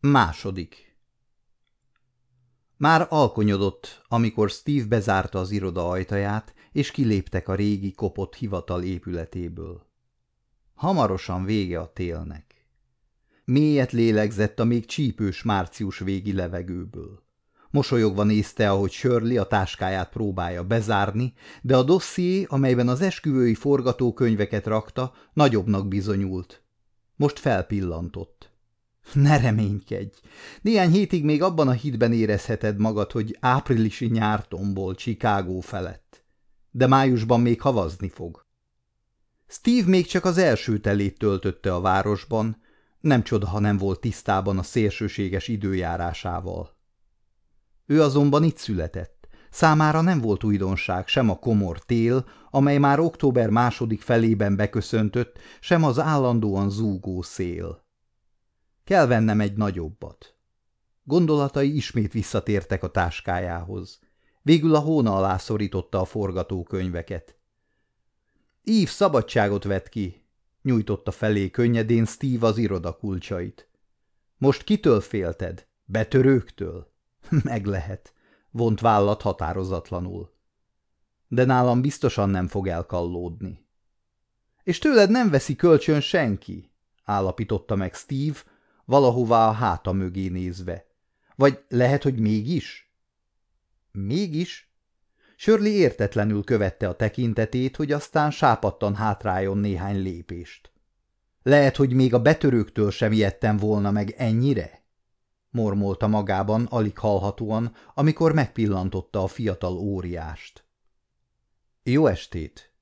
Második Már alkonyodott, amikor Steve bezárta az iroda ajtaját, és kiléptek a régi kopott hivatal épületéből. Hamarosan vége a télnek. Mélyet lélegzett a még csípős március végi levegőből. Mosolyogva nézte, ahogy Shirley a táskáját próbálja bezárni, de a dosszié, amelyben az esküvői forgatókönyveket rakta, nagyobbnak bizonyult. Most felpillantott. Ne reménykedj! Néhány hétig még abban a hitben érezheted magad, hogy áprilisi nyártombol Chicago felett. De májusban még havazni fog. Steve még csak az első telét töltötte a városban, nem csoda, ha nem volt tisztában a szélsőséges időjárásával. Ő azonban itt született. Számára nem volt újdonság sem a komor tél, amely már október második felében beköszöntött, sem az állandóan zúgó szél. Kell vennem egy nagyobbat. Gondolatai ismét visszatértek a táskájához. Végül a hóna alá szorította a forgatókönyveket. Ív szabadságot vett ki, nyújtotta felé könnyedén Steve az iroda kulcsait. Most kitől félted? Betörőktől? Meg lehet, vont vállat határozatlanul. De nálam biztosan nem fog elkallódni. És tőled nem veszi kölcsön senki, állapította meg Steve, valahová a háta mögé nézve. Vagy lehet, hogy mégis? Mégis? Sörli értetlenül követte a tekintetét, hogy aztán sápattan hátrájon néhány lépést. Lehet, hogy még a betörőktől sem ijedtem volna meg ennyire? mormolta magában alig hallhatóan, amikor megpillantotta a fiatal óriást. Jó estét!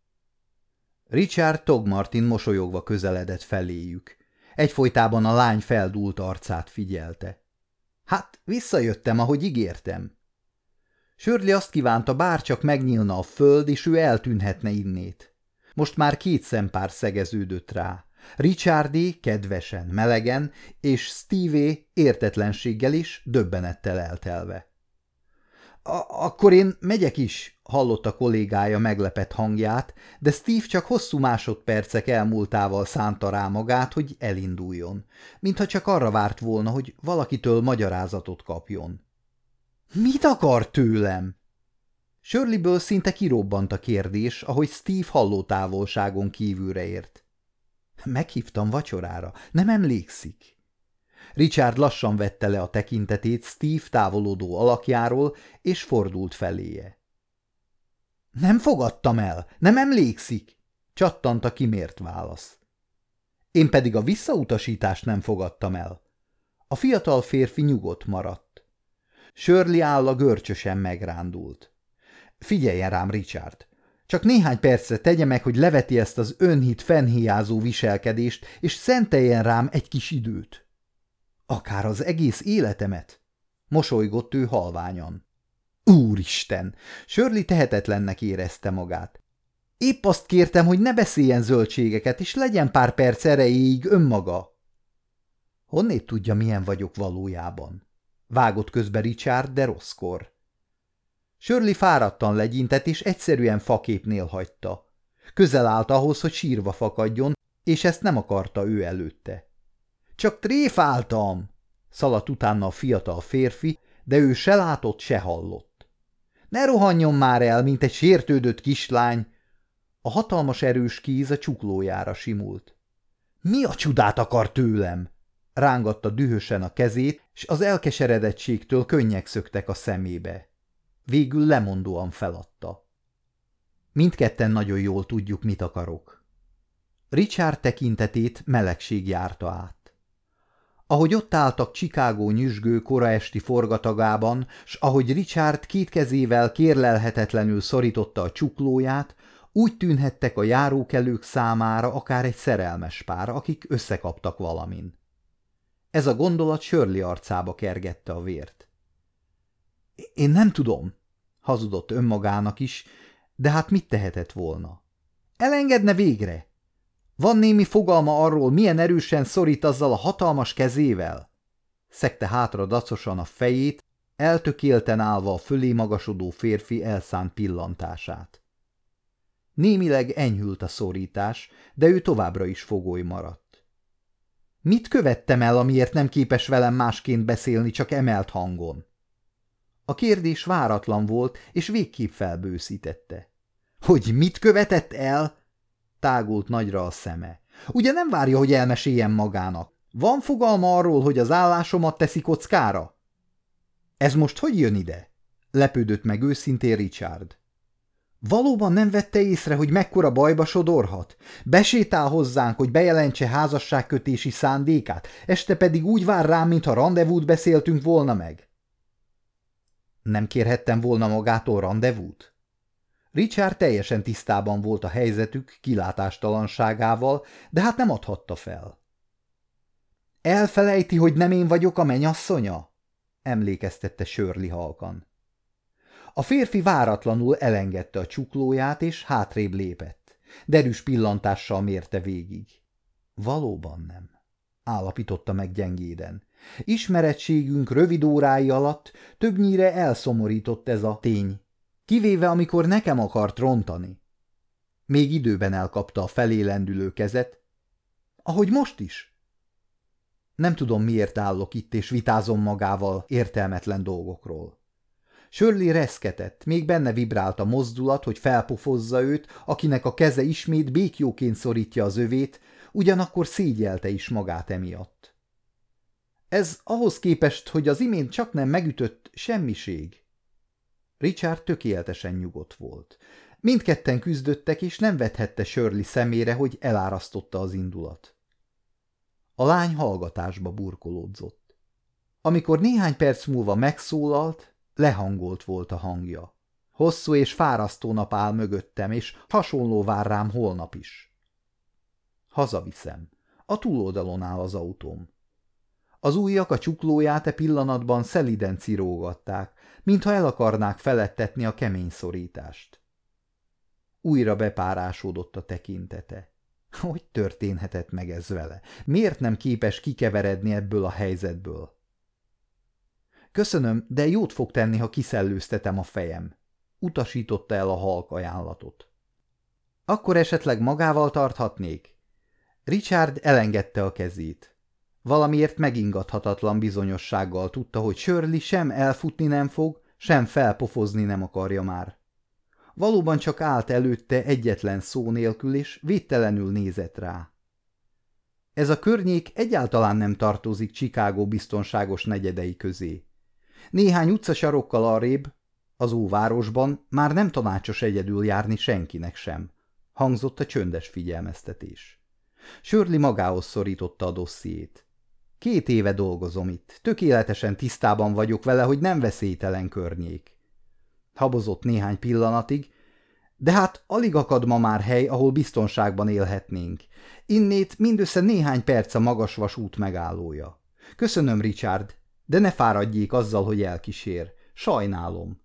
Richard Togmartin mosolyogva közeledett feléjük. Egyfolytában a lány feldúlt arcát figyelte. Hát, visszajöttem, ahogy ígértem. Sörli azt kívánta, bárcsak megnyílna a föld, és ő eltűnhetne innét. Most már két szempár szegeződött rá. Richardé kedvesen, melegen, és Steve értetlenséggel is, döbbenettel eltelve. – Akkor én megyek is, hallotta kollégája meglepett hangját, de Steve csak hosszú másodpercek elmúltával szánta rá magát, hogy elinduljon, mintha csak arra várt volna, hogy valakitől magyarázatot kapjon. – Mit akar tőlem? Shirleyből szinte kirobbant a kérdés, ahogy Steve halló távolságon kívülre ért. Meghívtam vacsorára, nem emlékszik? Richard lassan vette le a tekintetét Steve távolodó alakjáról, és fordult feléje. Nem fogadtam el, nem emlékszik, csattant a kimért válasz. Én pedig a visszautasítást nem fogadtam el. A fiatal férfi nyugodt maradt. Shirley álla görcsösen megrándult. Figyeljen rám, Richard, csak néhány percre tegye meg, hogy leveti ezt az önhit fennhiázó viselkedést, és szenteljen rám egy kis időt. Akár az egész életemet? Mosolygott ő halványan. Úristen! Sörli tehetetlennek érezte magát. Épp azt kértem, hogy ne beszéljen zöldségeket, és legyen pár perc erejéig önmaga. Honnét tudja, milyen vagyok valójában? Vágott közbe Richard, de rosszkor. Sörli fáradtan legyintett, és egyszerűen faképnél hagyta. Közel állt ahhoz, hogy sírva fakadjon, és ezt nem akarta ő előtte. Csak tréfáltam! Szaladt utána a fiatal férfi, de ő se látott, se hallott. Ne rohanjon már el, mint egy sértődött kislány! A hatalmas erős kéz a csuklójára simult. Mi a csodát akar tőlem? Rángatta dühösen a kezét, és az elkeseredettségtől könnyek szöktek a szemébe. Végül lemondóan feladta. Mindketten nagyon jól tudjuk, mit akarok. Richard tekintetét melegség járta át. Ahogy ott álltak Chicago nyüzsgő koraesti forgatagában, s ahogy Richard két kezével kérlelhetetlenül szorította a csuklóját, úgy tűnhettek a járókelők számára akár egy szerelmes pár, akik összekaptak valamin. Ez a gondolat Sörli arcába kergette a vért. Én nem tudom, hazudott önmagának is, de hát mit tehetett volna? Elengedne végre? Van némi fogalma arról, milyen erősen szorít azzal a hatalmas kezével? Szekte hátra dacosan a fejét, eltökélten állva a fölé magasodó férfi elszánt pillantását. Némileg enyhült a szorítás, de ő továbbra is fogoly maradt. Mit követtem el, amiért nem képes velem másként beszélni, csak emelt hangon? A kérdés váratlan volt, és végképp felbőszítette. Hogy mit követett el? Tágult nagyra a szeme. Ugye nem várja, hogy elmeséljen magának? Van fogalma arról, hogy az állásomat teszi kockára? Ez most hogy jön ide? Lepődött meg őszintén Richard. Valóban nem vette észre, hogy mekkora bajba sodorhat? Besétál hozzánk, hogy bejelentse házasságkötési szándékát, este pedig úgy vár rám, mintha rendezvút beszéltünk volna meg. Nem kérhettem volna magától rendezvút? Richard teljesen tisztában volt a helyzetük kilátástalanságával, de hát nem adhatta fel. Elfelejti, hogy nem én vagyok a menyasszonya? emlékeztette Sörli halkan. A férfi váratlanul elengedte a csuklóját, és hátrébb lépett. Derűs pillantással mérte végig. Valóban nem, állapította meg gyengéden. Ismerettségünk rövid órái alatt többnyire elszomorított ez a tény, kivéve amikor nekem akart rontani. Még időben elkapta a felé lendülő kezet, ahogy most is. Nem tudom, miért állok itt, és vitázom magával értelmetlen dolgokról. Sörli reszketett, még benne vibrált a mozdulat, hogy felpofozza őt, akinek a keze ismét békjóként szorítja az övét, ugyanakkor szégyelte is magát emiatt. Ez ahhoz képest, hogy az imént csak nem megütött semmiség. Richard tökéletesen nyugodt volt. Mindketten küzdöttek, és nem vethette Shirley szemére, hogy elárasztotta az indulat. A lány hallgatásba burkolódzott. Amikor néhány perc múlva megszólalt, lehangolt volt a hangja. Hosszú és fárasztó nap áll mögöttem, és hasonló vár rám holnap is. Hazaviszem. A túloldalon áll az autóm. Az ujjak a csuklóját e pillanatban szeliden cirógatták, mintha el akarnák felettetni a kemény szorítást. Újra bepárásodott a tekintete. Hogy történhetett meg ez vele? Miért nem képes kikeveredni ebből a helyzetből? Köszönöm, de jót fog tenni, ha kiszellőztetem a fejem. Utasította el a halk ajánlatot. Akkor esetleg magával tarthatnék? Richard elengedte a kezét. Valamiért megingathatatlan bizonyossággal tudta, hogy Shirley sem elfutni nem fog, sem felpofozni nem akarja már. Valóban csak állt előtte egyetlen szó nélkül, és védtelenül nézett rá. Ez a környék egyáltalán nem tartozik Chicago biztonságos negyedei közé. Néhány utcasarokkal arrébb, az óvárosban már nem tanácsos egyedül járni senkinek sem, hangzott a csöndes figyelmeztetés. Sörli magához szorította a dossziét. Két éve dolgozom itt, tökéletesen tisztában vagyok vele, hogy nem veszélytelen környék. Habozott néhány pillanatig, de hát alig akad ma már hely, ahol biztonságban élhetnénk. Innét mindössze néhány perc a magas vasút megállója. Köszönöm, Richard, de ne fáradjék azzal, hogy elkísér. Sajnálom.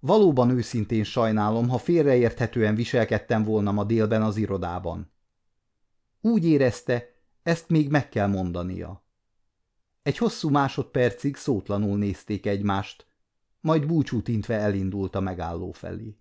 Valóban őszintén sajnálom, ha félreérthetően viselkedtem volna ma délben az irodában. Úgy érezte, ezt még meg kell mondania. Egy hosszú másodpercig szótlanul nézték egymást, majd búcsút intve elindult a megálló felé.